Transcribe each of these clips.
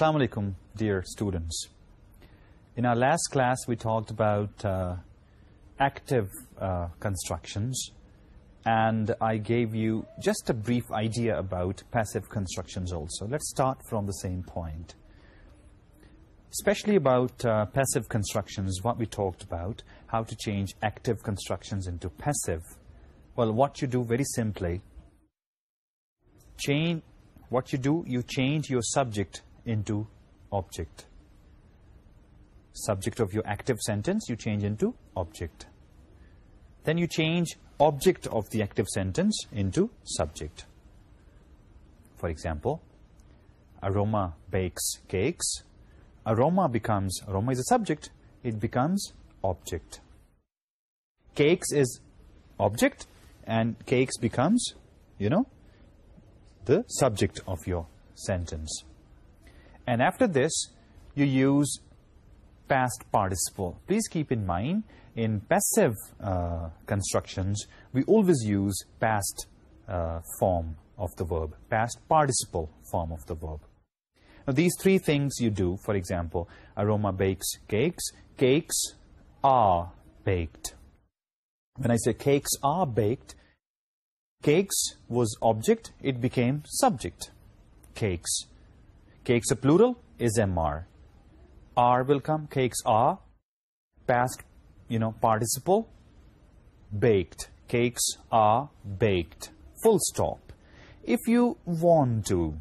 Assalamu alaikum, dear students. In our last class, we talked about uh, active uh, constructions, and I gave you just a brief idea about passive constructions also. Let's start from the same point. Especially about uh, passive constructions, what we talked about, how to change active constructions into passive. Well, what you do very simply, change what you do, you change your subject into object. Subject of your active sentence, you change into object. Then you change object of the active sentence into subject. For example, aroma bakes cakes. Aroma becomes, aroma is a subject, it becomes object. Cakes is object and cakes becomes, you know, the subject of your sentence. And after this, you use past participle. Please keep in mind, in passive uh, constructions, we always use past uh, form of the verb, past participle form of the verb. Now, these three things you do, for example, aroma bakes cakes, cakes are baked. When I say cakes are baked, cakes was object, it became subject, cakes Cakes a plural is MR. R will come, cakes are. Past, you know, participle, baked. Cakes are baked. Full stop. If you want to,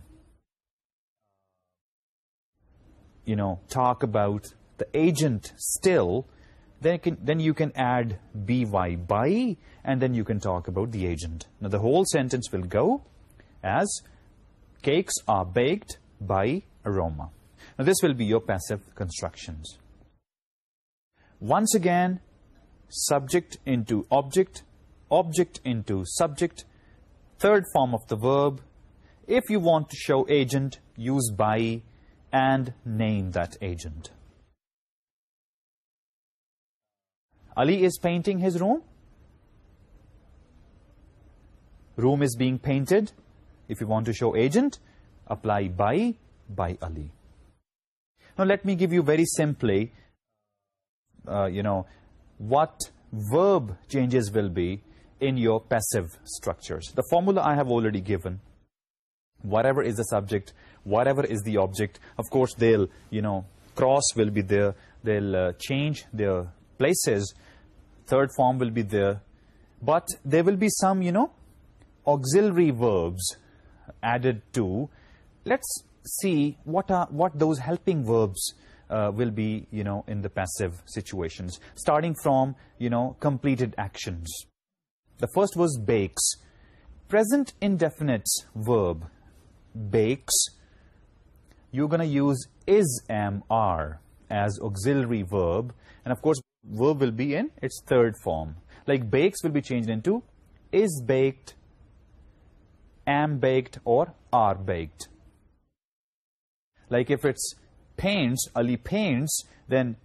you know, talk about the agent still, then, can, then you can add by by, and then you can talk about the agent. Now, the whole sentence will go as cakes are baked, by aroma. Now this will be your passive constructions. Once again, subject into object, object into subject, third form of the verb. If you want to show agent, use by and name that agent. Ali is painting his room. Room is being painted. If you want to show agent, apply by by Ali. Now let me give you very simply, uh, you know, what verb changes will be in your passive structures. The formula I have already given, whatever is the subject, whatever is the object, of course they'll, you know, cross will be there, they'll uh, change their places, third form will be there, but there will be some, you know, auxiliary verbs added to let's see what are what those helping verbs uh, will be you know in the passive situations starting from you know completed actions. The first was bakes. Present indefinite verb bakes. You're going to use is am are as auxiliary verb. And of course verb will be in its third form. Like bakes will be changed into is baked am baked or are baked like if it's paints, Ali paints, then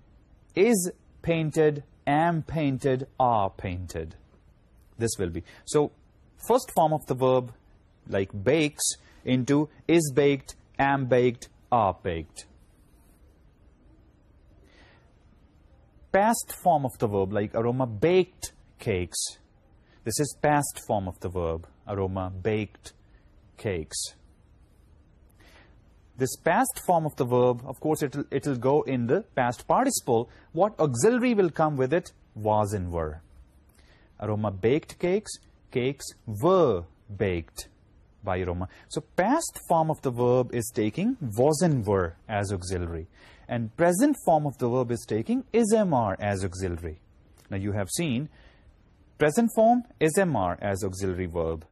is painted, am painted, are painted. This will be. So, first form of the verb, like bakes, into is baked, am baked, are baked. Past form of the verb, like aroma baked cakes. This is past form of the verb, aroma baked cakes this past form of the verb, of course, it'll, it'll go in the past participle. What auxiliary will come with it? Was and were. Aroma baked cakes. Cakes were baked by Roma. So past form of the verb is taking was and were as auxiliary. And present form of the verb is taking ismr as auxiliary. Now you have seen present form ismr as auxiliary verb.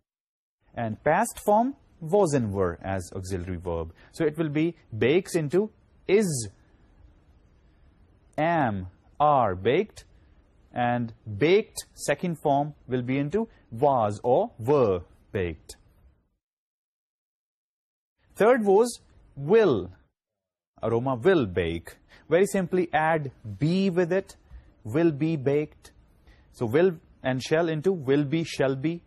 And past form was and were as auxiliary verb. So it will be bakes into is, am, are baked, and baked second form will be into was or were baked. Third was will, aroma will bake. Very simply add be with it, will be baked. So will and shall into will be, shall be.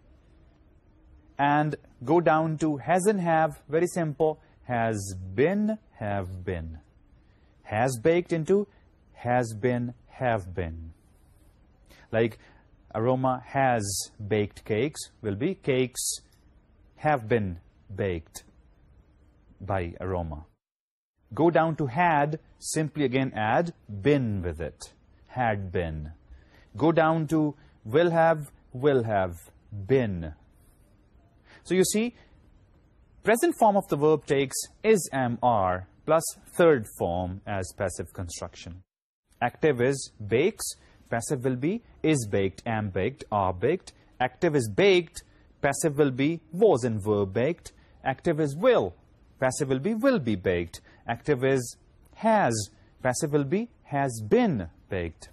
And go down to hasn't have, very simple, has been, have been. Has baked into has been, have been. Like aroma has baked cakes will be cakes have been baked by aroma. Go down to had, simply again add been with it, had been. Go down to will have, will have, been so you see, present form of the verb takes is am plus third form as passive construction. Active is bakes, passive will be is baked, am baked, are baked. Active is baked, passive will be was in verb baked. Active is will, passive will be will be baked. Active is has, passive will be has been baked.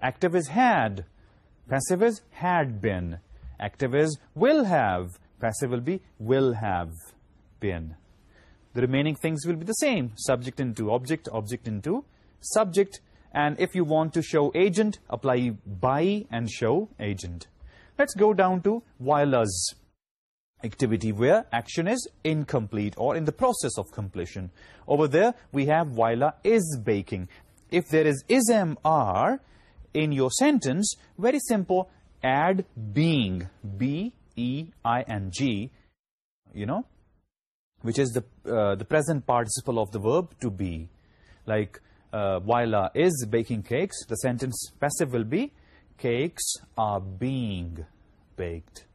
Active is had, passive is had been. Active is will have, passive will be will have been. The remaining things will be the same, subject into object, object into subject. And if you want to show agent, apply by and show agent. Let's go down to while. Activity where action is incomplete or in the process of completion. Over there, we have while is baking. If there is is mr in your sentence, very simple, add being, be e i n g you know which is the uh, the present participle of the verb to be. Like uh, while is baking cakes the sentence passive will be cakes are being baked.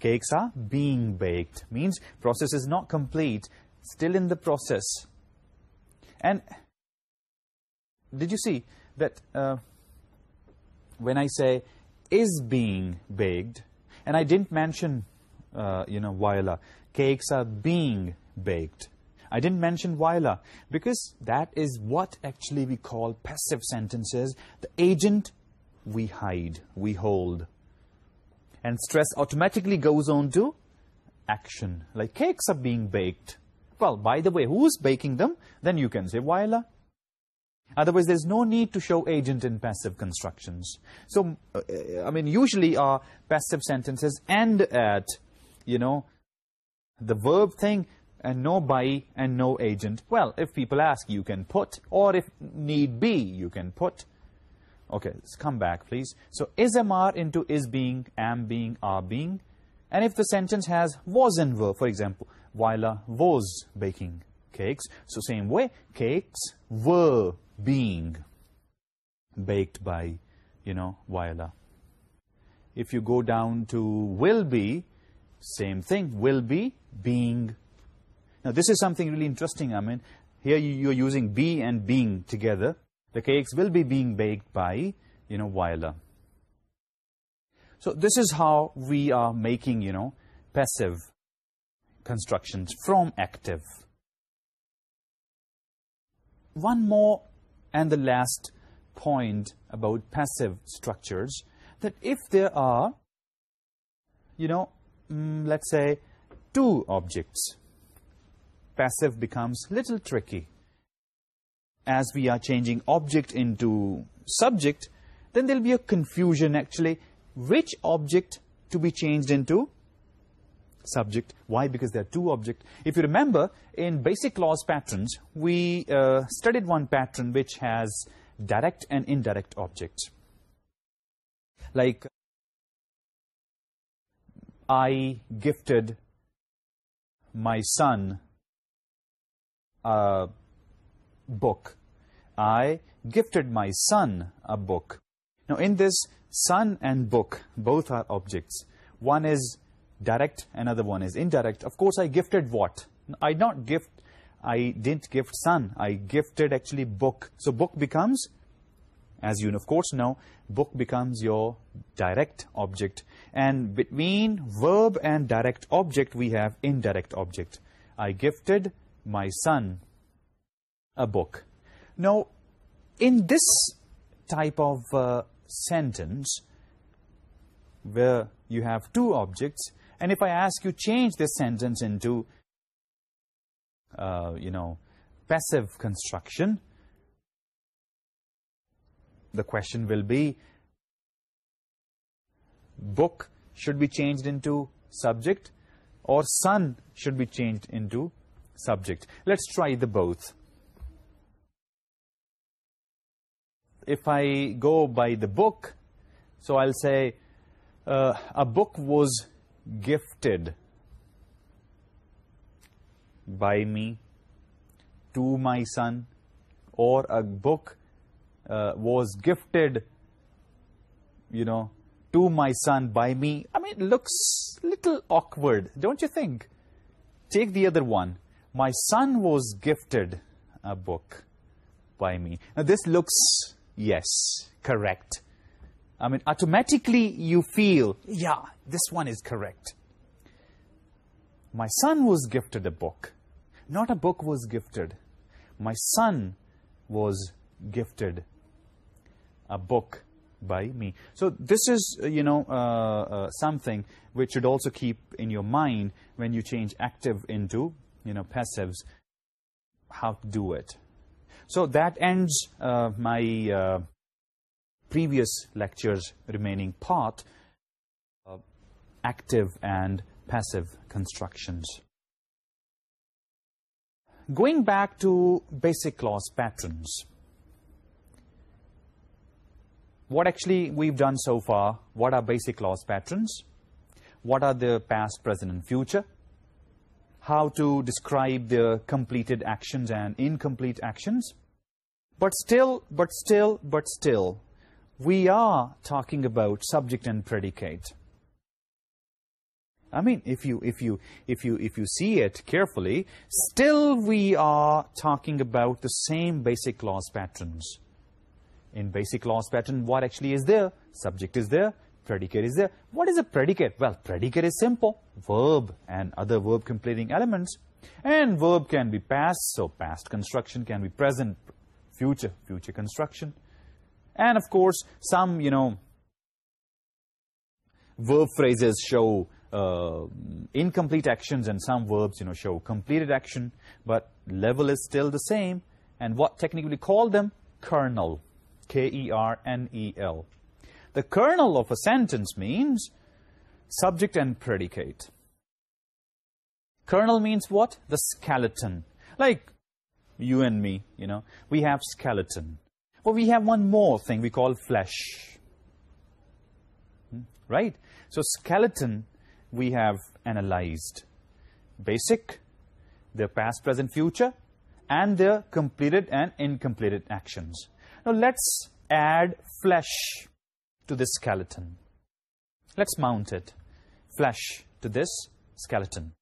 Cakes are being baked means process is not complete still in the process. And did you see that uh, when i say is being baked and I didn't mention, uh, you know, voila, cakes are being baked. I didn't mention voila, because that is what actually we call passive sentences. The agent we hide, we hold. And stress automatically goes on to action, like cakes are being baked. Well, by the way, who's baking them? Then you can say voila. Otherwise, there's no need to show agent in passive constructions. So, uh, uh, I mean, usually our passive sentences end at, you know, the verb thing, and no by, and no agent. Well, if people ask, you can put, or if need be, you can put. Okay, let's come back, please. So, is MR into is being, am being, are being? And if the sentence has was in verb, for example, while was baking, cakes. So same way, cakes were being baked by, you know, Viola. If you go down to will be, same thing, will be being. Now this is something really interesting. I mean, here you're using be and being together. The cakes will be being baked by, you know, Viola. So this is how we are making, you know, passive constructions from active one more and the last point about passive structures that if there are, you know, mm, let's say two objects, passive becomes little tricky. As we are changing object into subject, then there'll be a confusion actually, which object to be changed into subject. Why? Because there are two objects. If you remember, in basic clause patterns, we uh, studied one pattern which has direct and indirect objects, Like, I gifted my son a book. I gifted my son a book. Now, in this, son and book both are objects. One is direct another one is indirect. Of course i gifted what? I not gift i didn't gift son. I gifted actually book. So book becomes as you of course know book becomes your direct object. And between verb and direct object we have indirect object. I gifted my son a book. Now in this type of uh, sentence where you have two objects and if I ask you, change this sentence into, uh, you know, passive construction, the question will be, book should be changed into subject, or son should be changed into subject. Let's try the both. If I go by the book, so I'll say, uh, a book was gifted by me to my son. Or a book uh, was gifted you know to my son by me. I mean it looks little awkward don't you think? Take the other one. My son was gifted a book by me. Now this looks yes correct. I mean, automatically you feel, yeah, this one is correct. My son was gifted a book. Not a book was gifted. My son was gifted a book by me. So this is, uh, you know, uh, uh, something which should also keep in your mind when you change active into, you know, passives, how to do it. So that ends my previous lecture's remaining part, uh, active and passive constructions. Going back to basic clause patterns, what actually we've done so far, what are basic clause patterns? What are the past, present, and future? How to describe the completed actions and incomplete actions? But still, but still, but still, we are talking about subject and predicate. I mean, if you, if, you, if, you, if you see it carefully, still we are talking about the same basic clause patterns. In basic clause pattern, what actually is there? Subject is there. Predicate is there. What is a predicate? Well, predicate is simple. Verb and other verb completing elements. And verb can be past, so past construction can be present, future, future construction. And of course, some you know verb phrases show uh, incomplete actions and some verbs, you know, show completed action, but level is still the same. And what technically call them? Kernel. K-E-R-N-E-L. The kernel of a sentence means subject and predicate. Kernel means what? The skeleton. Like you and me, you know, we have skeleton. Well, we have one more thing we call flesh. Hmm, right? So skeleton, we have analyzed. Basic, their past, present, future, and their completed and incompleted actions. Now let's add flesh to this skeleton. Let's mount it. Flesh to this skeleton.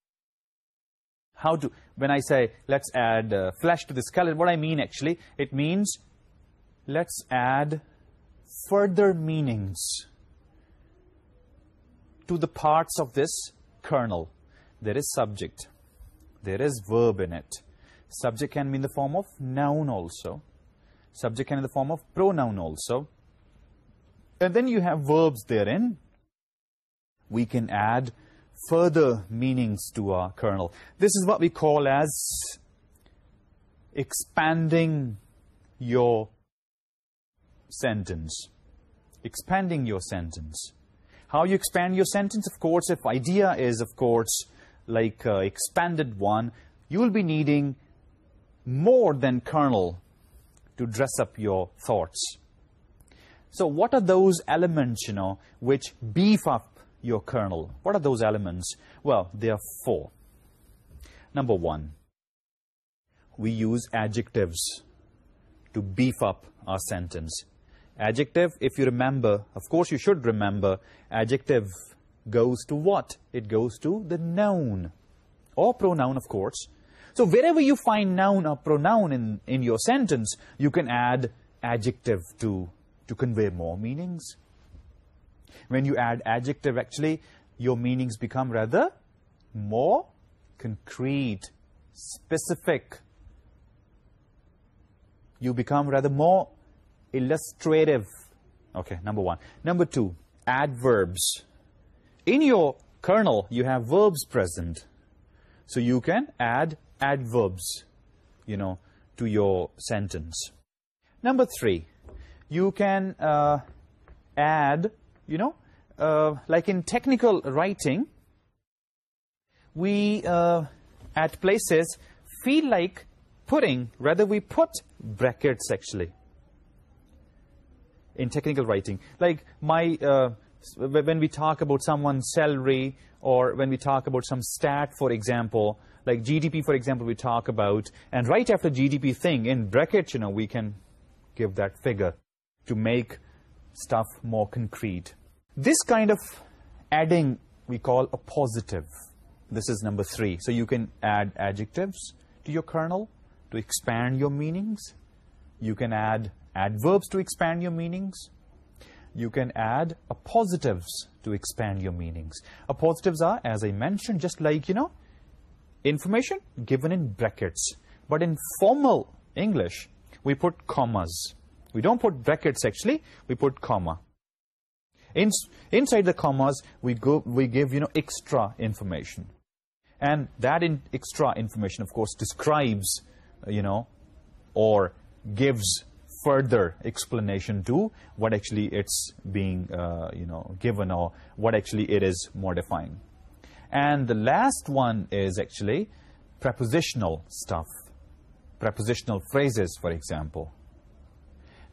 How do, when I say let's add uh, flesh to the skeleton, what I mean actually, it means let's add further meanings to the parts of this kernel. There is subject. There is verb in it. Subject can be in the form of noun also. Subject can be in the form of pronoun also. And then you have verbs therein. We can add further meanings to our kernel. This is what we call as expanding your sentence, expanding your sentence. How you expand your sentence, of course, if idea is, of course, like uh, expanded one, you will be needing more than kernel to dress up your thoughts. So what are those elements, you know, which beef up your kernel? What are those elements? Well, there are four. Number one, we use adjectives to beef up our sentence adjective if you remember of course you should remember adjective goes to what? It goes to the noun. Or pronoun of course. So wherever you find noun or pronoun in in your sentence you can add adjective to to convey more meanings. When you add adjective actually your meanings become rather more concrete specific. You become rather more illustrative. Okay, number one. Number two, adverbs. In your kernel, you have verbs present. So you can add adverbs, you know, to your sentence. Number three, you can uh, add, you know, uh, like in technical writing, we, uh, at places, feel like putting, rather we put brackets actually in technical writing. Like my, uh, when we talk about someone's salary or when we talk about some stat, for example, like GDP, for example, we talk about, and right after GDP thing, in brackets, you know, we can give that figure to make stuff more concrete. This kind of adding we call appositive. This is number three. So you can add adjectives to your kernel to expand your meanings. You can add adverbs to expand your meanings. You can add appositives to expand your meanings. Appositives are, as I mentioned, just like, you know, information given in brackets. But in formal English, we put commas. We don't put brackets, actually. We put comma. In, inside the commas, we, go, we give, you know, extra information. And that extra information, of course, describes, you know, or gives further explanation to what actually it's being uh, you know given or what actually it is modifying. And the last one is actually prepositional stuff, prepositional phrases, for example.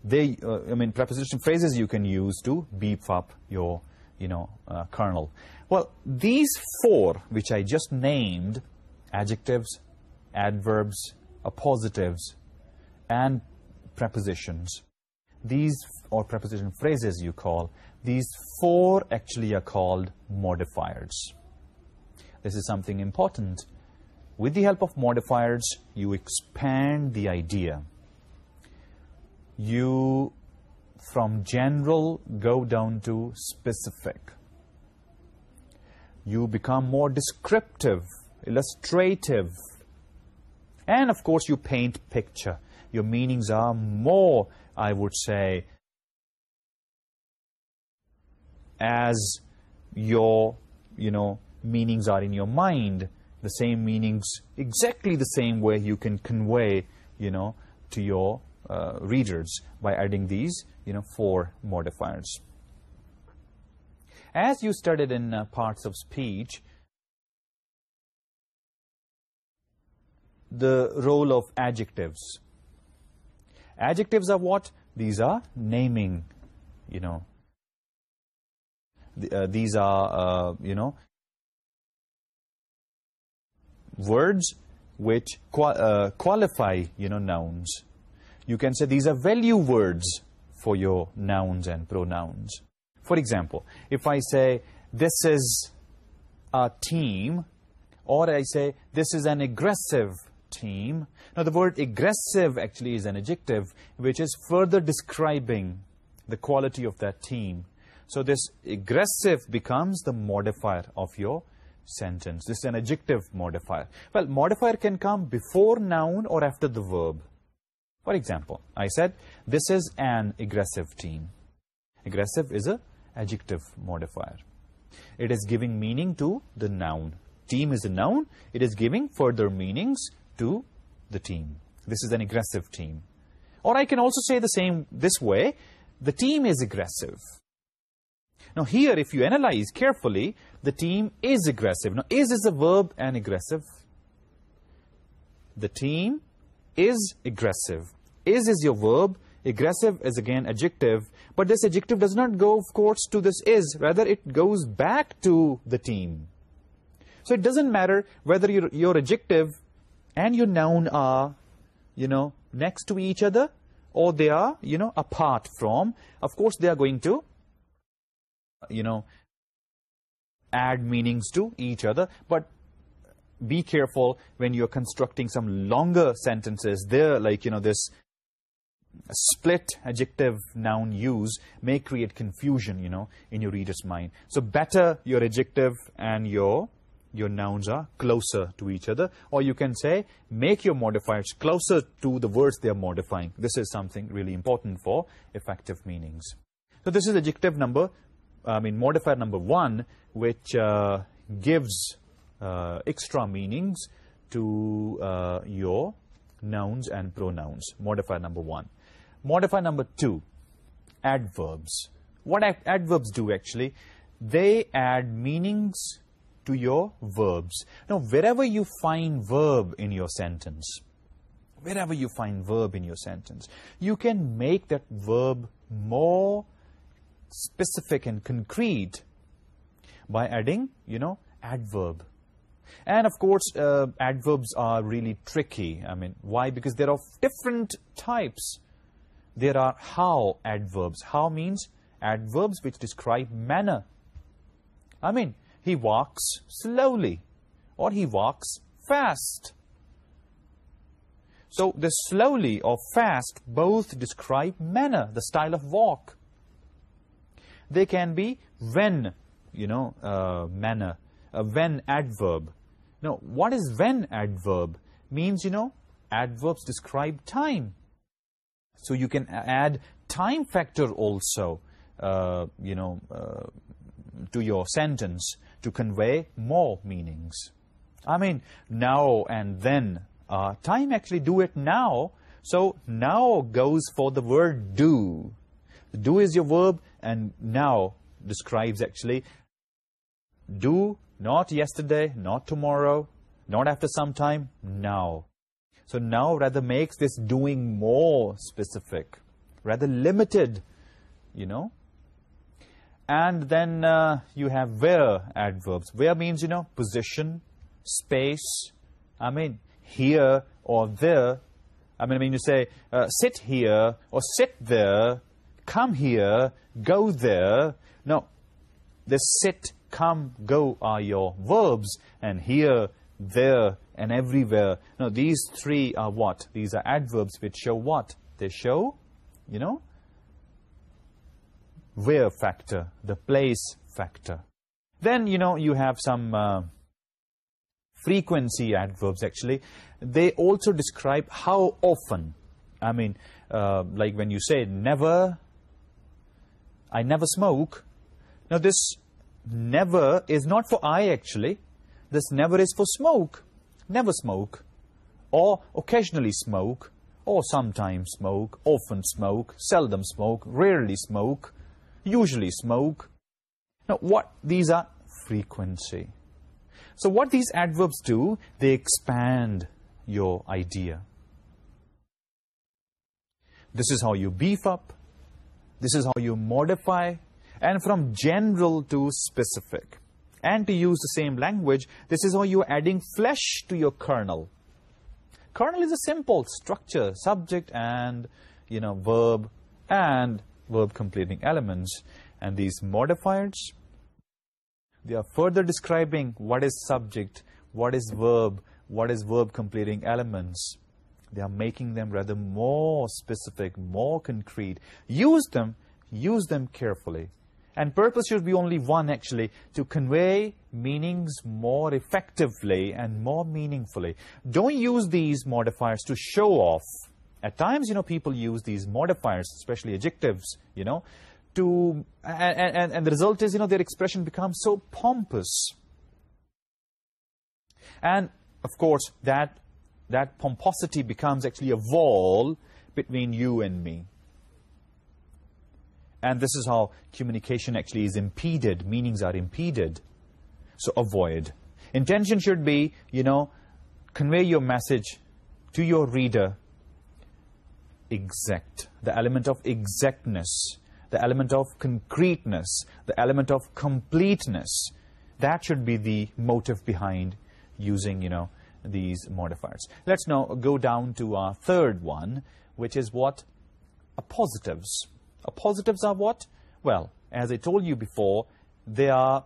They, uh, I mean, preposition phrases you can use to beef up your you know, uh, kernel. Well, these four, which I just named, adjectives, adverbs, appositives, and prepositions. These, or preposition phrases you call, these four actually are called modifiers. This is something important. With the help of modifiers, you expand the idea. You, from general, go down to specific. You become more descriptive, illustrative, and of course you paint picture your meanings are more, I would say, as your, you know, meanings are in your mind, the same meanings, exactly the same way you can convey, you know, to your uh, readers by adding these, you know, four modifiers. As you studied in uh, parts of speech, the role of adjectives Adjectives are what these are. Naming, you know. Uh, these are uh, you know words which uh, qualify, you know, nouns. You can say these are value words for your nouns and pronouns. For example, if I say, this is a team, or I say, this is an aggressive team. Now, the word aggressive actually is an adjective which is further describing the quality of that team. So, this aggressive becomes the modifier of your sentence. This is an adjective modifier. Well, modifier can come before noun or after the verb. For example, I said, this is an aggressive team. Aggressive is a adjective modifier. It is giving meaning to the noun. Team is a noun. It is giving further meanings to the team. This is an aggressive team. Or I can also say the same this way, the team is aggressive. Now here, if you analyze carefully, the team is aggressive. Now is is a verb and aggressive? The team is aggressive. Is is your verb. Aggressive is again adjective. But this adjective does not go, of course, to this is. Rather, it goes back to the team. So it doesn't matter whether your, your adjective and your noun are, you know, next to each other, or they are, you know, apart from, of course, they are going to, you know, add meanings to each other, but be careful when you're constructing some longer sentences there, like, you know, this split adjective noun use may create confusion, you know, in your reader's mind. So better your adjective and your your nouns are closer to each other. Or you can say, make your modifiers closer to the words they are modifying. This is something really important for effective meanings. So this is adjective number, I mean modifier number one, which uh, gives uh, extra meanings to uh, your nouns and pronouns. Modifier number one. Modifier number two, adverbs. What adverbs do actually? They add meanings to your verbs. Now, wherever you find verb in your sentence, wherever you find verb in your sentence, you can make that verb more specific and concrete by adding, you know, adverb. And of course, uh, adverbs are really tricky. I mean, why? Because there are different types. There are how adverbs. How means adverbs which describe manner. I mean, he walks slowly or he walks fast. So the slowly or fast both describe manner, the style of walk. They can be when, you know, uh, manner, a when adverb. Now, what is when adverb? Means, you know, adverbs describe time. So you can add time factor also, uh, you know, uh, to your sentence to convey more meanings. I mean, now and then. Uh, time actually do it now. So now goes for the word do. Do is your verb and now describes actually do, not yesterday, not tomorrow, not after some time, now. So now rather makes this doing more specific, rather limited, you know. And then uh, you have where adverbs. Where means, you know, position, space. I mean, here or there. I mean, I mean you say, uh, sit here or sit there. Come here, go there. No, the sit, come, go are your verbs. And here, there, and everywhere. No, these three are what? These are adverbs which show what? They show, you know, where factor, the place factor. Then, you know, you have some uh, frequency adverbs, actually. They also describe how often. I mean, uh, like when you say never, I never smoke. Now, this never is not for I, actually. This never is for smoke. Never smoke. Or occasionally smoke. Or sometimes smoke. Often smoke. Seldom smoke. Rarely smoke usually smoke. Now, what these are frequency. So what these adverbs do, they expand your idea. This is how you beef up. This is how you modify. And from general to specific. And to use the same language, this is how you're adding flesh to your kernel. Kernel is a simple structure, subject and, you know, verb and verb completing elements and these modifiers they are further describing what is subject what is verb what is verb completing elements. They are making them rather more specific more concrete. Use them use them carefully. And purpose should be only one actually to convey meanings more effectively and more meaningfully. Don't use these modifiers to show off. At times, you know, people use these modifiers, especially adjectives, you know, to, and, the result is, you know, their expression becomes so pompous. And, of course, that, that pomposity becomes actually a wall between you and me. And this is how communication actually is impeded, meanings are impeded. So avoid. Intention should be, you know, convey your message to your reader, exact, the element of exactness, the element of concreteness, the element of completeness. That should be the motive behind using, you know, these modifiers. Let's now go down to our third one, which is what? Appositives. A positives are what? Well, as I told you before, they are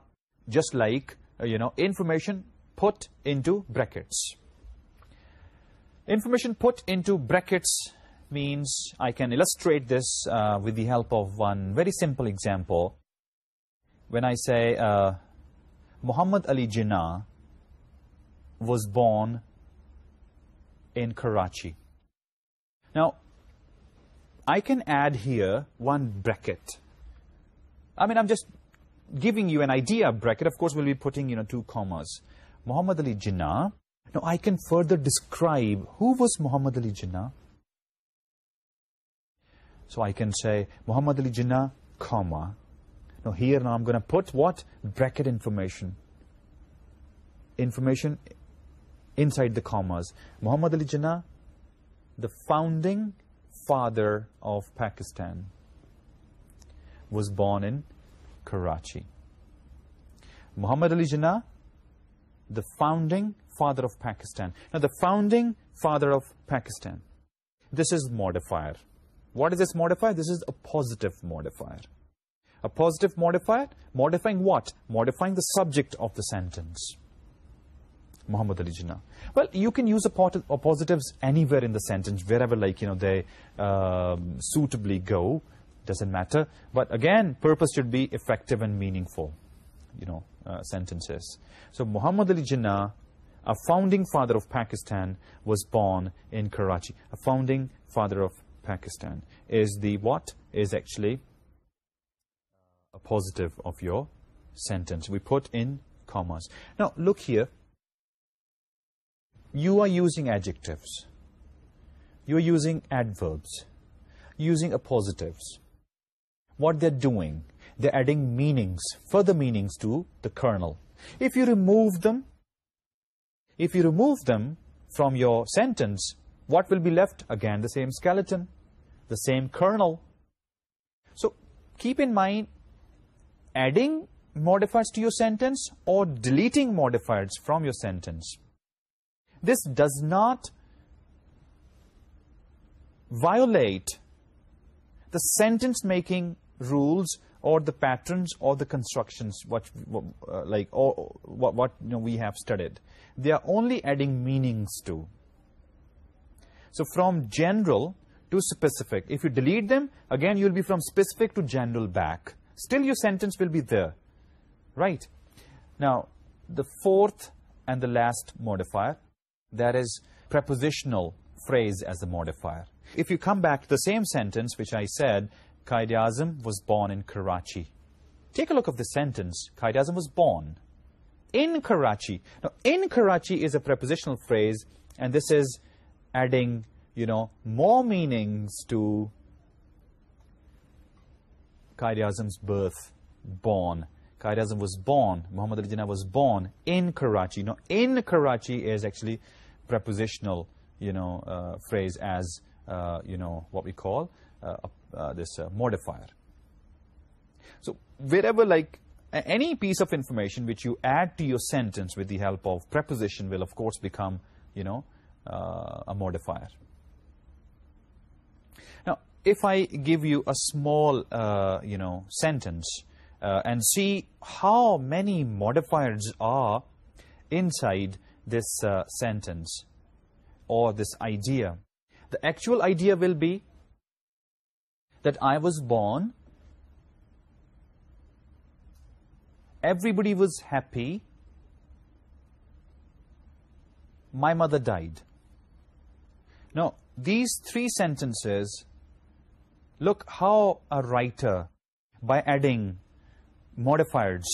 just like, uh, you know, information put into brackets. Information put into brackets means I can illustrate this uh, with the help of one very simple example. When I say uh, Muhammad Ali Jinnah was born in Karachi. Now, I can add here one bracket. I mean, I'm just giving you an idea bracket. Of course, we'll be putting, you know, two commas. Muhammad Ali Jinnah. Now, I can further describe who was Muhammad Ali Jinnah. So I can say Muhammad Ali Jinnah, comma. Now here now I'm going to put what? Bracket information. Information inside the commas. Muhammad Ali Jinnah, the founding father of Pakistan, was born in Karachi. Muhammad Ali Jinnah, the founding father of Pakistan. Now the founding father of Pakistan. This is modifier. What is this modifier? This is appositive modifier, appositive modifier, modifying what? Modifying the subject of the sentence. Muhammad Ali Jinnah. Well, you can use appositives anywhere in the sentence, wherever like, you know, they um, suitably go, doesn't matter. But again, purpose should be effective and meaningful, you know, uh, sentences. So Muhammad Ali Jinnah, a founding father of Pakistan, was born in Karachi. A founding father of Pakistan is the what is actually appositive of your sentence. We put in commas. Now, look here. You are using adjectives. You are using adverbs. Using appositives. What they're doing, they're adding meanings, further meanings to the kernel. If you remove them, if you remove them from your sentence, what will be left? Again, the same skeleton the same kernel. So keep in mind, adding modifiers to your sentence or deleting modifiers from your sentence, this does not violate the sentence-making rules or the patterns or the constructions what, uh, like or, what, we have studied. They are only adding meanings to. So from general to specific. If you delete them, again, you'll be from specific to general back. Still, your sentence will be there. Right? Now, the fourth and the last modifier, that is prepositional phrase as a modifier. If you come back to the same sentence, which I said, Quaid was born in Karachi. Take a look of the sentence, Quaid was born in Karachi. Now, in Karachi is a prepositional phrase, and this is adding you know, more meanings to Quaid-e-Azam's birth, born. Qaidiyazm was born, Muhammad Ali Jinnah was born in Karachi. Now, in Karachi is actually prepositional, you know, uh, phrase as, uh, you know, what we call uh, this modifier. So, wherever, like, any piece of information which you add to your sentence with the help of preposition will, of course, become, you know, a modifier. Now, if I give you a small, uh, you know, sentence uh, and see how many modifiers are inside this uh, sentence or this idea, the actual idea will be that I was born, everybody was happy, my mother died. Now, these three sentences, look how a writer, by adding modifiers,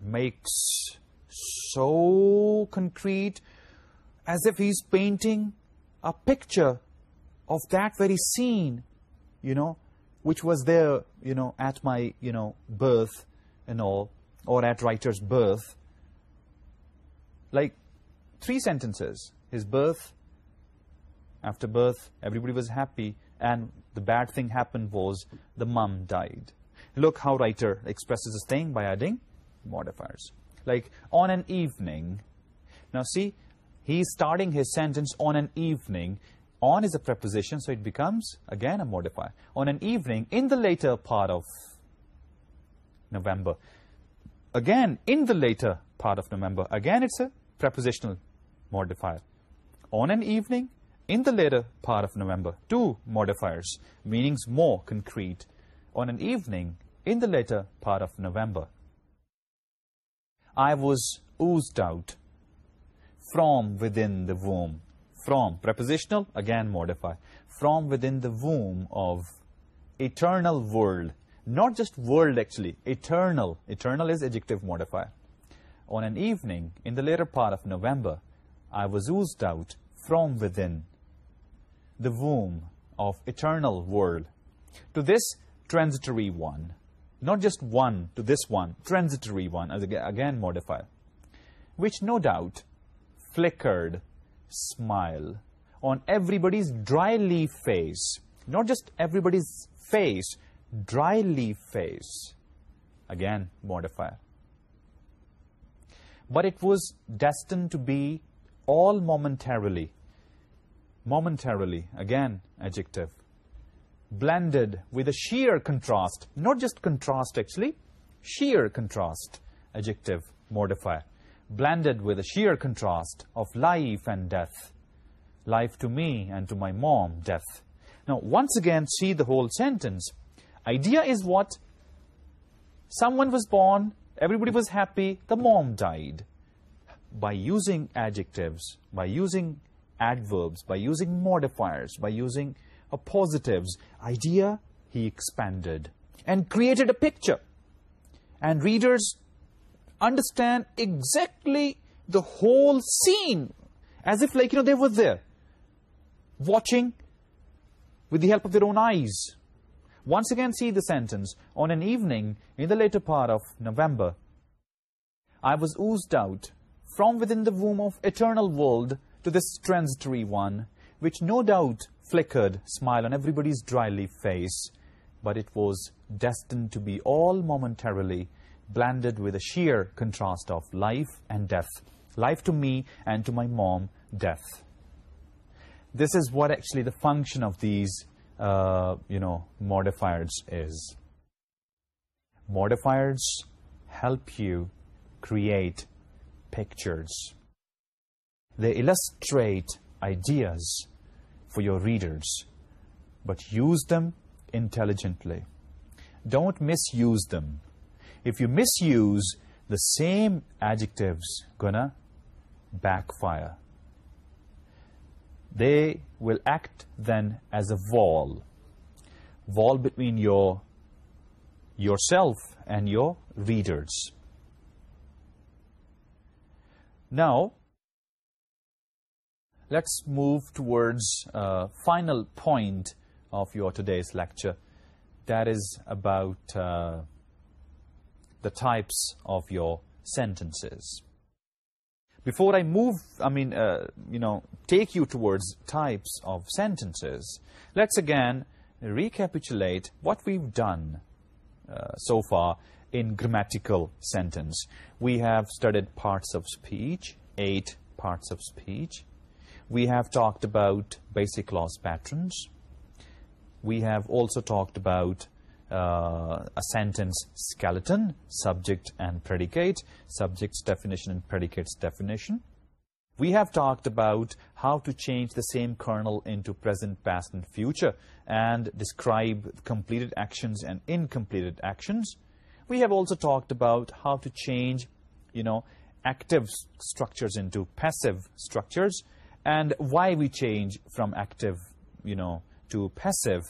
makes so concrete, as if he's painting a picture of that very scene, you know, which was there, you know, at my, you know, birth and all, or at writer's birth. Like, three sentences, his birth, after birth everybody was happy and the bad thing happened was the mom died. Look how writer expresses this thing by adding modifiers. Like on an evening now see he's starting his sentence on an evening. On is a preposition so it becomes again a modifier. On an evening in the later part of november. Again in the later part of november. Again it's a prepositional modifier. On an evening in the later part of November, two modifiers, meanings more concrete, on an evening in the later part of November. I was oozed out from within the womb. From, prepositional, again modify. From within the womb of eternal world. Not just world, actually, eternal. Eternal is adjective modifier. On an evening in the later part of November, I was oozed out from within the womb of eternal world to this transitory one. Not just one to this one, transitory one, as again modified. Which no doubt flickered smile on everybody's dry leaf face. Not just everybody's face, dry leaf face. Again, modifier. But it was destined to be all momentarily momentarily, again, adjective, blended with a sheer contrast, not just contrast actually, sheer contrast, adjective, modifier, blended with a sheer contrast of life and death, life to me and to my mom, death. Now, once again, see the whole sentence. Idea is what? Someone was born, everybody was happy, the mom died. By using adjectives, by using adverbs, by using modifiers, by using appositives idea, he expanded and created a picture. And readers understand exactly the whole scene as if like, you know, they were there watching with the help of their own eyes. Once again, see the sentence, on an evening in the later part of November, I was oozed out from within the womb of eternal world to this transitory one, which no doubt flickered smile on everybody's dry leaf face, but it was destined to be all momentarily blended with a sheer contrast of life and death. Life to me and to my mom, death. This is what actually the function of these, uh, you know, modifiers is. Modifiers help you create. Pictures they illustrate ideas for your readers but use them intelligently. Don't misuse them. If you misuse the same adjectives gonna backfire. They will act then as a wall. Wall between your yourself and your readers. Now let's move towards a final point of your today's lecture. That is about uh, the types of your sentences. Before I move, I mean, uh, you know, take you towards types of sentences, let's again recapitulate what we've done so far in grammatical sentence. We have studied parts of speech, eight parts of speech we have talked about basic clause patterns. We have also talked about uh, a sentence skeleton, subject and predicate, subject's definition and predicate's definition. We have talked about how to change the same kernel into present, past, and future and describe completed actions and incompleted actions. We have also talked about how to change, you know, active structures into passive structures, and why we change from active you know to passive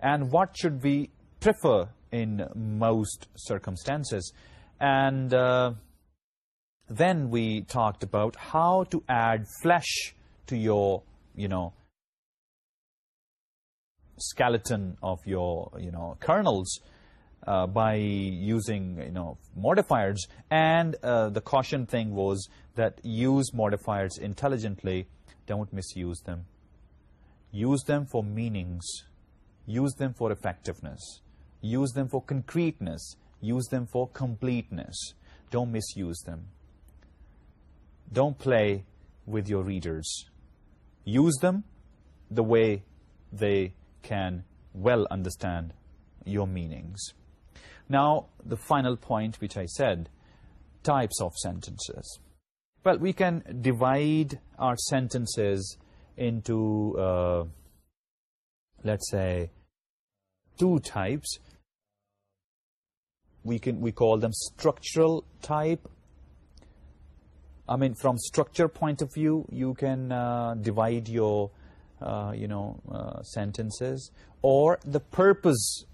and what should we prefer in most circumstances. And uh, then we talked about how to add flesh to your you know skeleton of your you know kernels. Uh, by using you know modifiers. And uh, the caution thing was that use modifiers intelligently. Don't misuse them. Use them for meanings. Use them for effectiveness. Use them for concreteness. Use them for completeness. Don't misuse them. Don't play with your readers. Use them the way they can well understand your meanings. Now, the final point which I said, types of sentences. Well, we can divide our sentences into, uh, let's say, two types. We, can, we call them structural type. I mean, from structure point of view, you can uh, divide your, uh, you know, sentences. Or the purpose,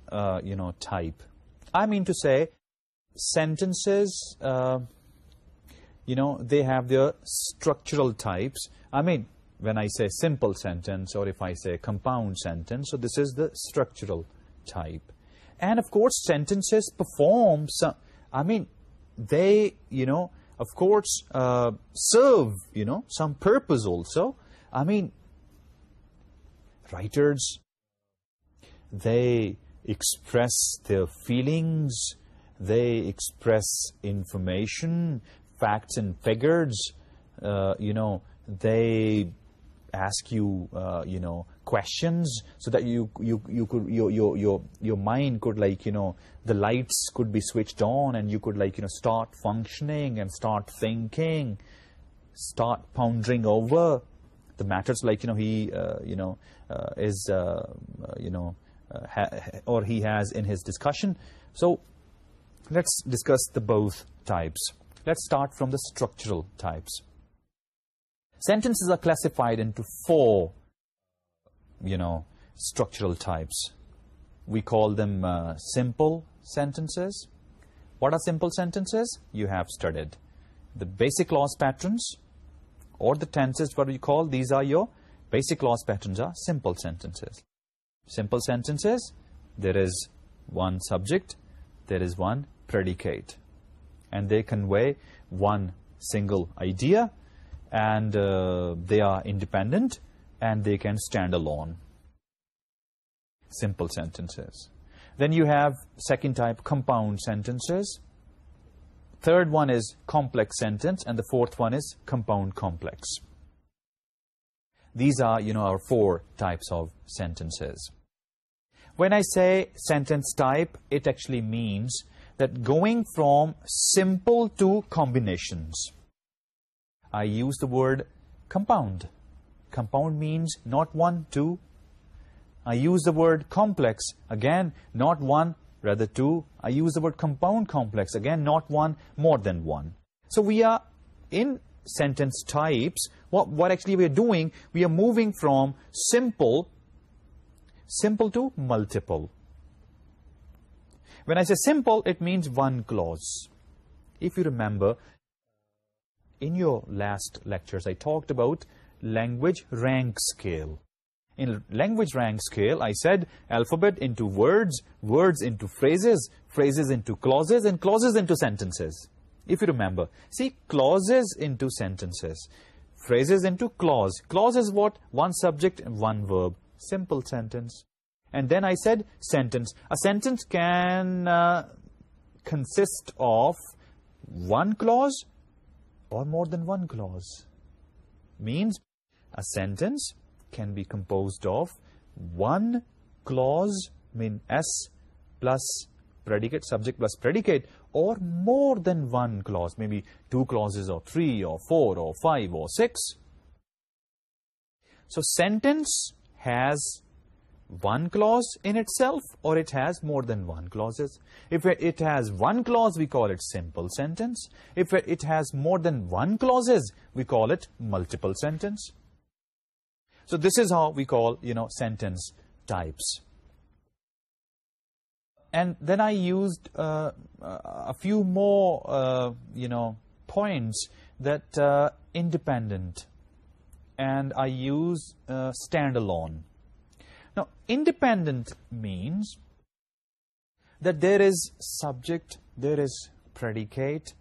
you know, type. I mean to say, sentences, uh, you know, they have their structural types. I mean, when I say simple sentence or if I say compound sentence, so this is the structural type. And of course, sentences perform some, I mean, they, you know, of course, uh, serve, you know, some purpose also. I mean, writers, they express their feelings, they express information, facts and figures, uh, you know, they ask you, uh, you know, questions so that you, you, you could, your, your, your, your mind could like, you know, the lights could be switched on and you could like, you know, start functioning and start thinking, start pondering over the matters. Like, you know, he, uh, you know, is, you know, uh, or he has in his discussion. So let's discuss the both types. Let's start from the structural types. Sentences are classified into four, you know, structural types. We call them uh, simple sentences. What are simple sentences? You have studied. The basic clause patterns or the tenses, what do you call? These are your basic clause patterns are simple sentences simple sentences, there is one subject, there is one predicate. And they convey one single idea, and uh, they are independent, and they can stand alone. Simple sentences. Then you have second type, compound sentences. Third one is complex sentence, and the fourth one is compound complex. These are, you know, our four types of. Sentences. When I say sentence type, it actually means that going from simple to combinations. I use the word compound. Compound means not one, two. I use the word complex, again, not one, rather two. I use the word compound complex, again, not one, more than one. So we are in sentence types. What, what actually we are doing, we are moving from simple simple to multiple. When I say simple, it means one clause. If you remember, in your last lectures, I talked about language rank scale. In language rank scale, I said alphabet into words, words into phrases, phrases into clauses, and clauses into sentences. If you remember, see, clauses into sentences, phrases into clause. Clause is what? One subject, one verb simple sentence. And then I said sentence. A sentence can uh, consist of one clause or more than one clause. Means a sentence can be composed of one clause, mean S plus predicate, subject plus predicate, or more than one clause, maybe two clauses or three or four or five or six. So sentence has one clause in itself or it has more than one clauses. If it has one clause, we call it simple sentence. If it has more than one clauses, we call it multiple sentence. So this is how we call, you know, sentence types. And then I used uh, uh, a few more, uh, you know, points that uh, independent and I use uh, standalone. Now, independent means that there is subject, there is predicate,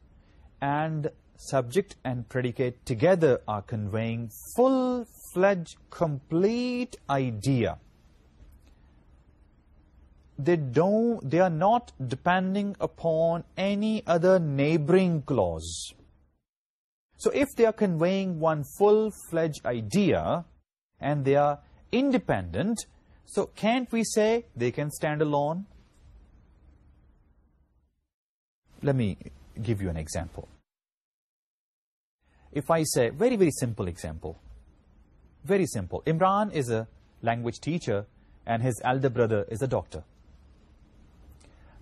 and subject and predicate together are conveying full-fledged, complete idea. They, don't, they are not depending upon any other neighboring clause. So if they are conveying one full-fledged idea, and they are independent, so can't we say they can stand alone? let me give you an example. If I say, very, very simple example, very simple. Imran is a language teacher and his elder brother is a doctor.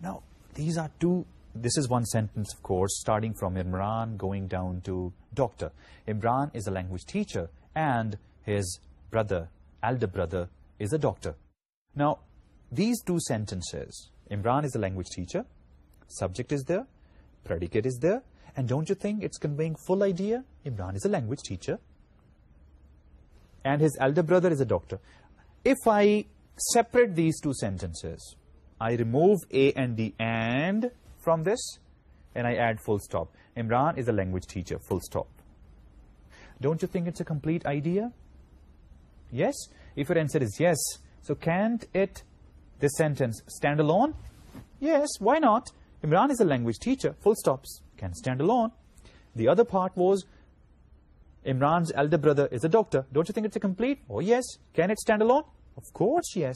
Now, these are two this is one sentence, of course, starting from Imran going down to doctor. Imran is a language teacher and his brother, elder brother, is a doctor. Now, these two sentences, Imran is a language teacher, subject is there, predicate is there, and don't you think it's conveying full idea? Imran is a language teacher and his elder brother is a doctor. If I separate these two sentences, I remove A and D and from this and I add full stop. Imran is a language teacher, full stop. Don't you think it's a complete idea? Yes? If your answer is yes, so can't it, this sentence, stand alone? Yes, why not? Imran is a language teacher, full stops, can stand alone. The other part was, Imran's elder brother is a doctor. Don't you think it's a complete? Oh, yes. Can it stand alone? Of course, yes.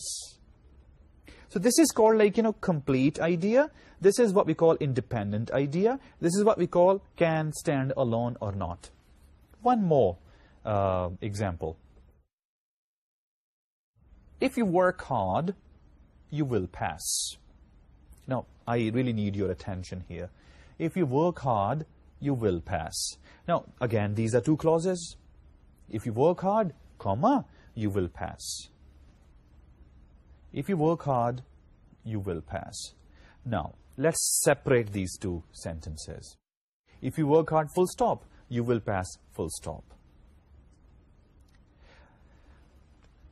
So this is called like, you know, complete idea. This is what we call independent idea. This is what we call can stand alone or not. One more uh, example. If you work hard, you will pass. Now, I really need your attention here. If you work hard, you will pass. Now, again, these are two clauses. If you work hard, comma, you will pass if you work hard, you will pass. Now, let's separate these two sentences. If you work hard, full stop, you will pass, full stop.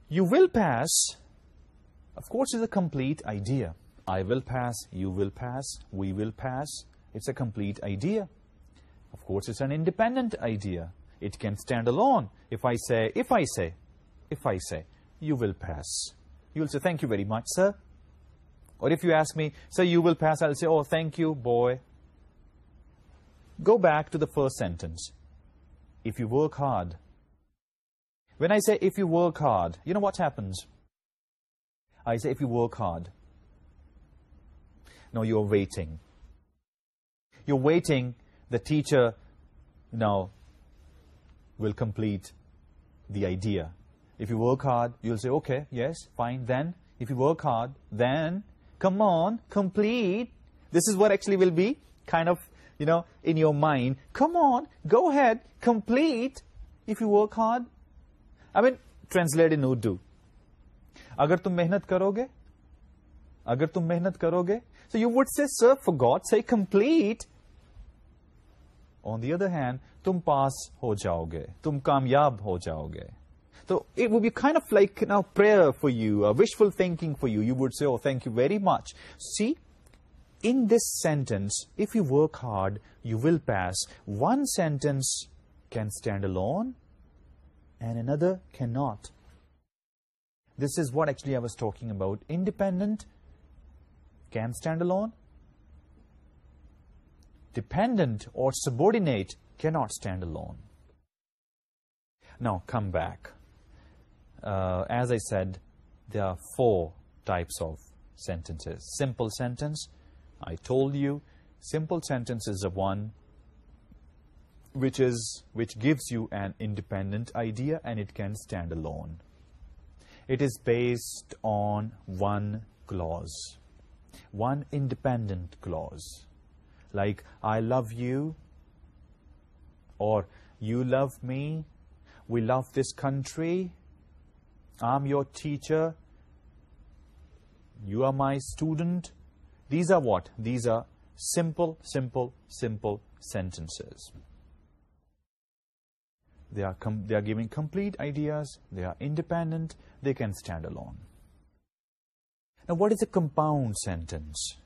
You will pass, of course, is a complete idea. I will pass, you will pass, we will pass. It's a complete idea. Of course, it's an independent idea. It can stand alone. If I say, if I say, if I say, you will pass you will say, thank you very much, sir. Or if you ask me, sir, you will pass, I'll say, oh, thank you, boy. Go back to the first sentence. If you work hard. When I say, if you work hard, you know what happens? I say, if you work hard. Now you're waiting. You're waiting. The teacher now will complete the idea. If you work hard, you'll say, okay, yes, fine, then. If you work hard, then, come on, complete. This is what actually will be kind of, you know, in your mind. Come on, go ahead, complete. If you work hard. I mean, translate in Urdu. اگر تم محنت کرو گے اگر تم محنت so you would say, would for God, say complete. On the other hand, other hand تم پاس ہو جاؤ گے تم کامیاب تو would be kind of like نا prayer for you wishful thinking for you you would see oh thank you very much see in this sentence if you work hard you will pass one sentence can stand alone and other can not this is what actually I was talking about independent can stand alone dependent اور subordinate کی not stand alone now come back uh, as I said, there are four types of sentences. Simple sentence, I told you, simple sentence is the one which, is, which gives you an independent idea and it can stand alone. It is based on one clause, one independent clause. Like, I love you, or you love me, we love this country, I'm your teacher, you are my student. These are what? These are simple, simple, simple sentences. They are, they are giving complete ideas, they are independent, they can stand alone. Now what is a compound sentence?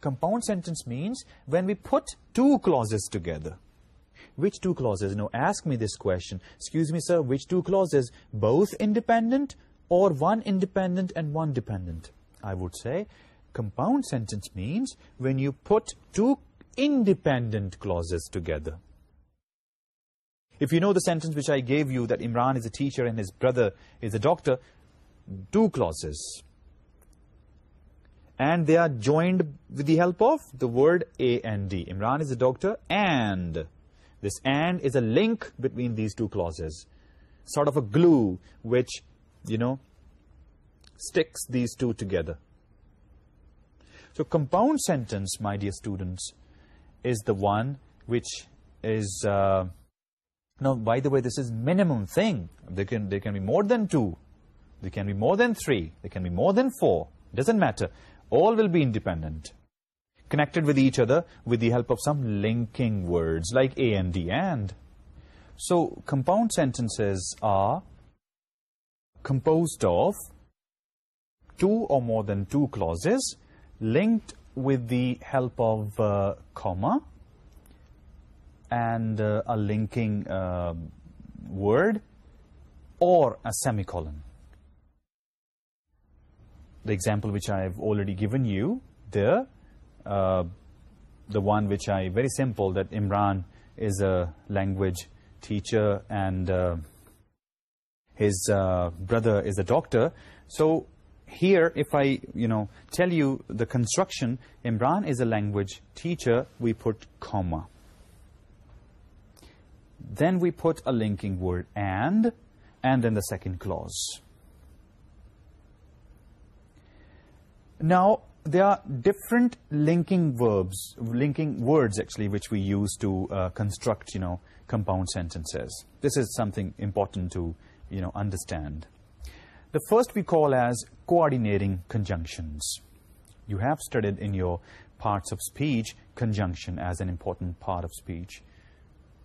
Compound sentence means when we put two clauses together, which two clauses? No, ask me this question. Excuse me, sir, which two clauses? Both independent or one independent and one dependent? I would say compound sentence means when you put two independent clauses together. If you know the sentence which I gave you that Imran is a teacher and his brother is a doctor, two clauses. And they are joined with the help of the word and Imran is a doctor and this and is a link between these two clauses. Sort of a glue which you know sticks these two together. So compound sentence my dear students is the one which is uh, now by the way this is minimum thing. They can they can be more than two. They can be more than three. They can be more than four. Doesn't matter. All will be independent connected with each other with the help of some linking words like a and d and. So compound sentences are composed of two or more than two clauses linked with the help of uh, comma and uh, a linking uh, word or a semicolon. The example which I have already given you, the uh, the one which I, very simple, that Imran is a language teacher and uh, his uh, brother is a doctor. So here, if I, you know, tell you the construction, Imran is a language teacher, we put comma. Then we put a linking word and, and then the second clause. Now, there are different linking verbs linking words actually which we use to uh, construct you know compound sentences. This is something important to you know understand. The first we call as coordinating conjunctions. You have studied in your parts of speech conjunction as an important part of speech.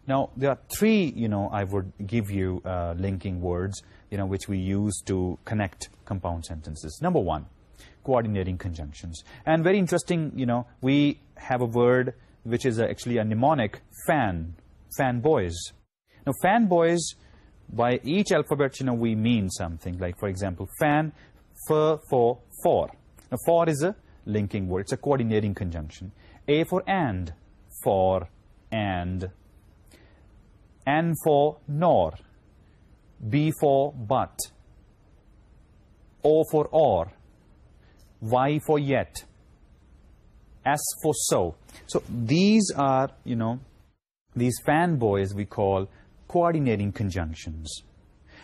Now there are three you know i would give you uh, linking words you know which we use to connect compound sentences. Number one coordinating conjunctions. And very interesting, you know, we have a word which is uh, actually a mnemonic, fan, fanboys. Now, fanboys, by each alphabet, you know, we mean something. Like, for example, fan, for, for, for. Now, for is a linking word. It's a coordinating conjunction. A for and, for, and. N for nor. B for but. O for or. Why for yet. As for so. So these are, you know, these fanboys we call coordinating conjunctions.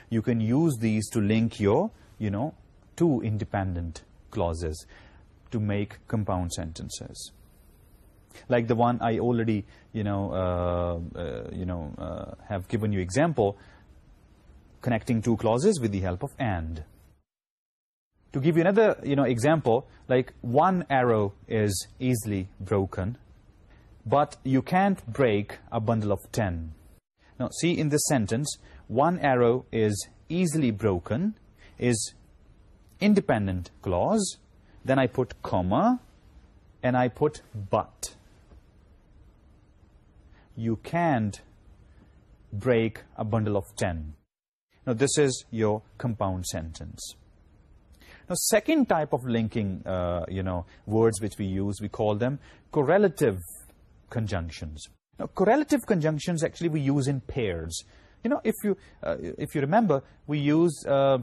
You can use these to link your, you know, two independent clauses to make compound sentences. Like the one I already, you know, uh, uh, you know, uh, have given you example, connecting two clauses with the help of. And. To give you another example, like one arrow is easily broken, but you can't break a bundle of 10. Now, see in this sentence, one arrow is easily broken is independent clause. Then I put comma and I put but. You can't break a bundle of 10. Now, this is your compound sentence. Now, second type of linking, uh, you know, words which we use, we call them correlative conjunctions. Now, correlative conjunctions, actually, we use in pairs. You know, if you, uh, if you remember, we use uh,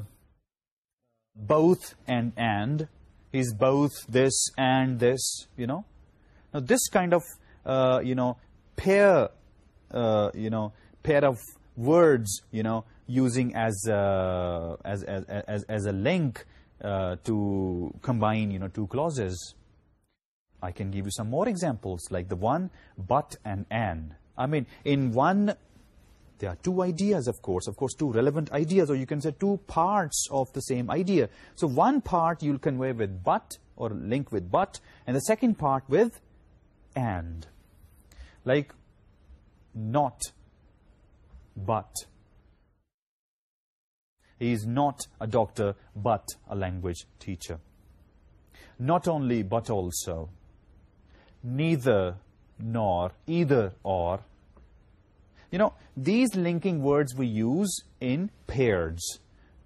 both and and. is both this and this, you know. Now, this kind of, you know, pair, you know, pair of words, you know, using as a, as, as, as, a link, uh, to combine you know two clauses i can give you some more examples like the one but and and. i mean in one there are two ideas of course. Of course two relevant ideas or you can say two parts of the same idea. So one part you'll convey with but or link with but and the second part with and. Like not but he is not a doctor but a language teacher. Not only but also, neither nor, either or. You know, these linking words we use in pairs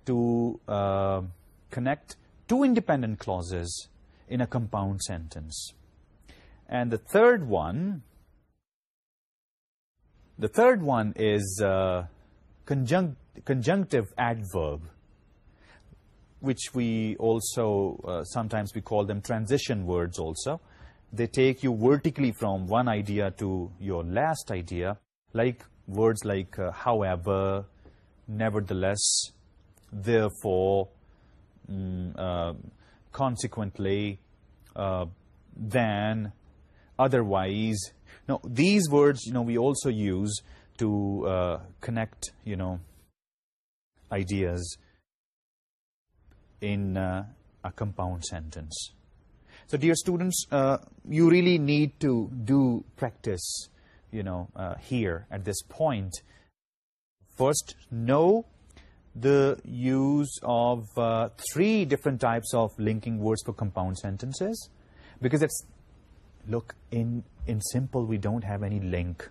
to uh, connect two independent clauses in a compound sentence. And the third one, the third one is uh, conjunct conjunctive adverb, which we also, uh, sometimes we call them transition words also. They take you vertically from one idea to your last idea, like words like uh, however, nevertheless, therefore, mm, uh, consequently, uh, then, otherwise. Now, these words, you know, we also use to connect, you know, ideas in uh, a compound sentence. So dear students, uh, you really need to do practice, you know, uh, here at this point. First, know the use of three different types of linking words for compound sentences. Because it's, look, in, in simple, we don't have any link.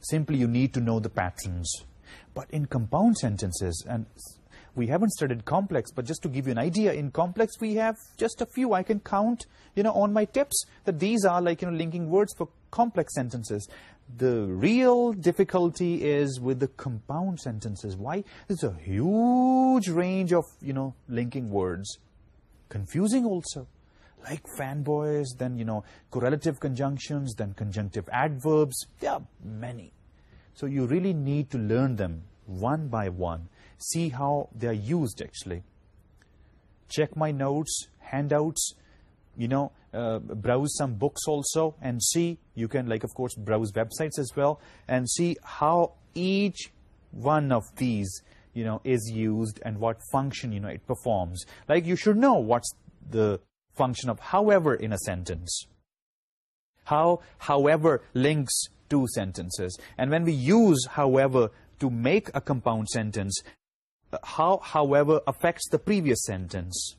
Simply, you need to know the patterns. But in compound sentences, and we haven't studied complex, but just to give you an idea, in complex we have just a few. I can count you know, on my tips that these are like you know, linking words for complex sentences. The real difficulty is with the compound sentences. Why? There's a huge range of you know, linking words. Confusing also. Like fanboys, then, you know, correlative conjunctions, then conjunctive adverbs. There are many, so you really need to learn them one by one. See how they are used actually. Check my notes handouts you know uh, browse some books also and see you can like of course browse websites as well and see how each one of these you know is used and what function you know it performs. Like you should know what's the function of however in a sentence. How however links two sentences. And when we use however to make a compound sentence, how however affects the previous sentence.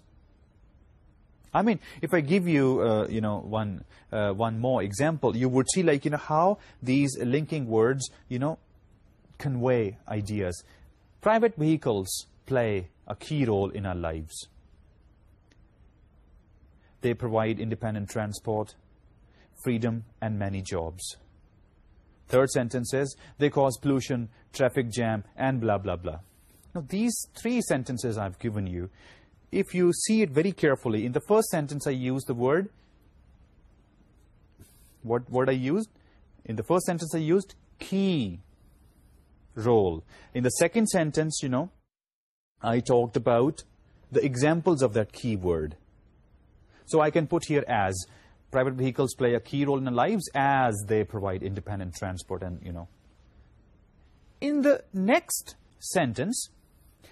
I mean, if I give you, uh, you know, one, uh, one more example, you would see like, you know, how these linking words, you know, convey ideas. Private vehicles play a key role in our lives. They provide independent transport, freedom, and many jobs third sentence sentences they cause pollution traffic jam and blah blah blah. Now these three sentences i've given you if you see it very carefully in the first sentence i used the word what word i used? In the first sentence i used key role. In the second sentence you know i talked about the examples of that key word. so i can put here as private vehicles play a key role in our lives as they provide independent transport and, you know. In the next sentence,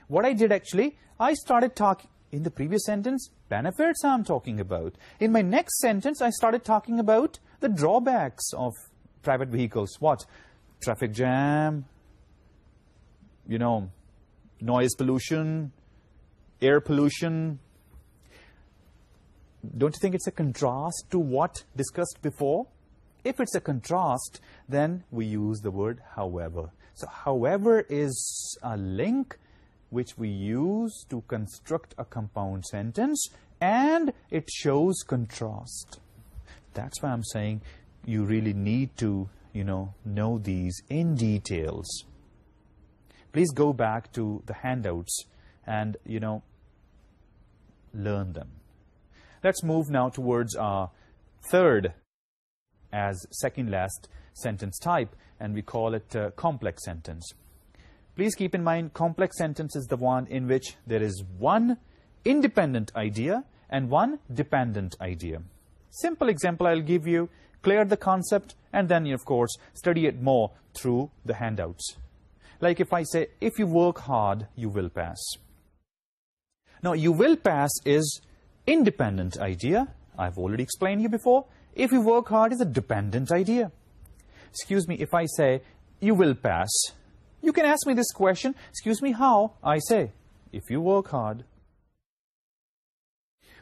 what I did actually, I started talking, in the previous sentence, benefits I'm talking about. In my next sentence, I started talking about the drawbacks of private vehicles. What? Traffic jam, you know, noise pollution, air pollution, don't you think it's a contrast to what discussed before? If it's a contrast, then we use the word however. So however is a link which we use to construct a compound sentence, and it shows contrast. That's why I'm saying you really need to, you know, know these in details. Please go back to the handouts and, you know, learn them let's move now towards our third as second last sentence type and we call it uh, complex sentence. Please keep in mind complex sentence is the one in which there is one independent idea and one dependent idea. Simple example I'll give you, clear the concept and then of course study it more through the handouts. Like if I say, if you work hard, you will pass. Now, you will pass is independent idea. I've already explained you before. If you work hard, it's a dependent idea. Excuse me, if I say, you will pass, you can ask me this question. Excuse me, how? I say, if you work hard.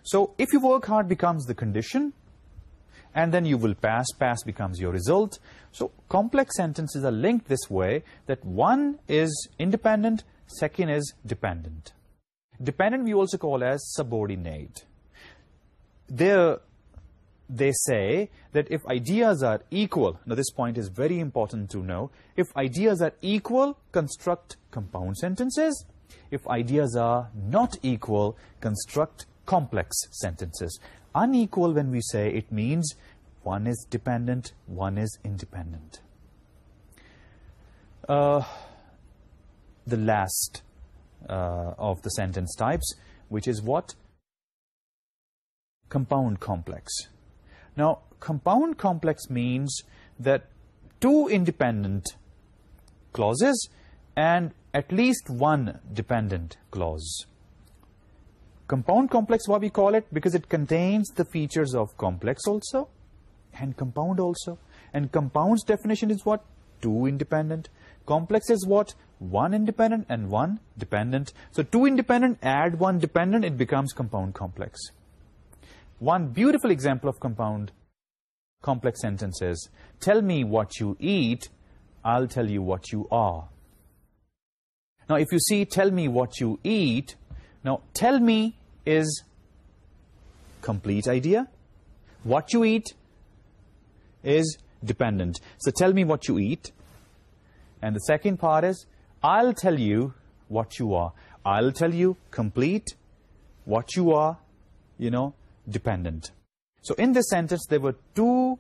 So, if you work hard becomes the condition, and then you will pass. Pass becomes your result. So, complex sentences are linked this way, that one is independent, second is dependent. Dependent we also call as subordinate. Subordinate there they say that if ideas are equal, now this point is very important to know, if ideas are equal, construct compound sentences. If ideas are not equal, construct complex sentences. Unequal, when we say, it means one is dependent, one is independent. Uh, the last uh, of the sentence types, which is what? compound complex. Now, compound complex means that two independent clauses and at least one dependent clause. Compound complex, why we call it? Because it contains the features of complex also and compound also. And compound's definition is what? Two independent. Complex is what? One independent and one dependent. So two independent add one dependent, it becomes compound complex one beautiful example of compound complex sentences. Tell me what you eat, I'll tell you what you are. Now, if you see, tell me what you eat, now, tell me is complete idea. What you eat is dependent. So, tell me what you eat. And the second part is, I'll tell you what you are. I'll tell you complete what you are, you know, dependent. So in this sentence, there were two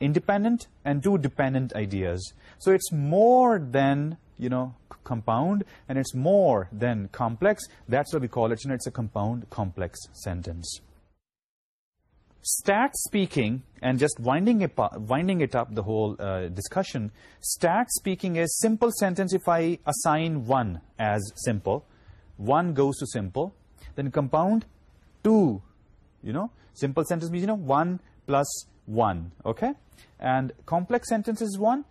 independent and two dependent ideas. So it's more than, you know, compound, and it's more than complex. That's what we call it. You it's a compound, complex sentence. Start speaking, and just winding it up, the whole uh, discussion, Start speaking a simple sentence if I assign one as simple. One goes to simple. Then compound, Two, you know, simple sentence means you know one plus one, okay? And complex sentence is one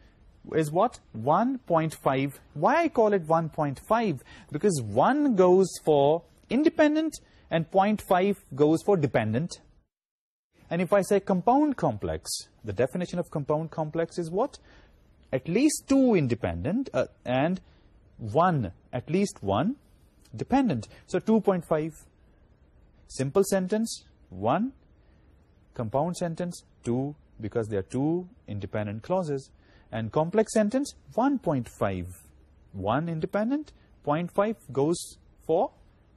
is what? 1.5. Why I call it 1.5? Because 1 goes for independent and 0.5 goes for dependent. And if I say compound complex, the definition of compound complex is what? At least 2 independent uh, and 1, at least 1 dependent. So 2.5 simple sentence one compound sentence two because they are two independent clauses and complex sentence one point five one independent point five goes for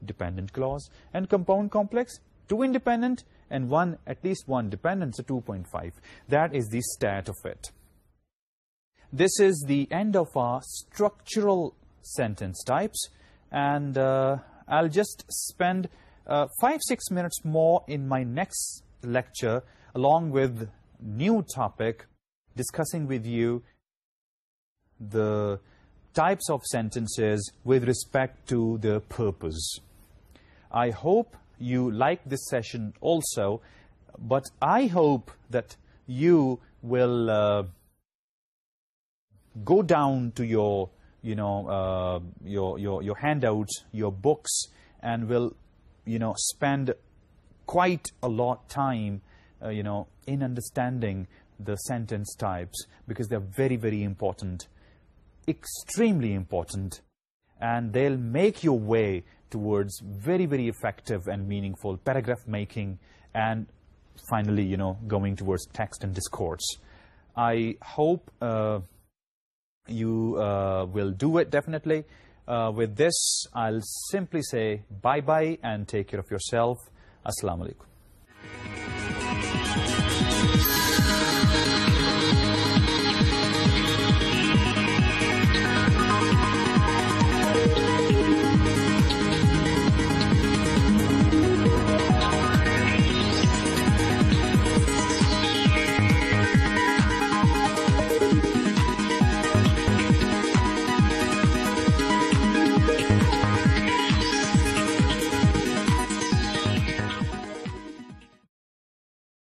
dependent clause and compound complex two independent and one at least one dependent two point five that is the state of it this is the end of a structural sentence types and I just spend uh, five six minutes more in my next lecture, along with new topic discussing with you the types of sentences with respect to their purpose. I hope you like this session also, but I hope that you will uh, go down to your you know, uh, your, your, your handouts, your books, and will you know, spend quite a lot of time, uh, you know, in understanding the sentence types because they're very, very important, extremely important, and they'll make your way towards very, very effective and meaningful paragraph making and finally, you know, going towards text and discourse. I hope uh, you uh, will do it definitely. Uh, with this, I'll simply say bye-bye and take care of yourself. Assalamu alaikum.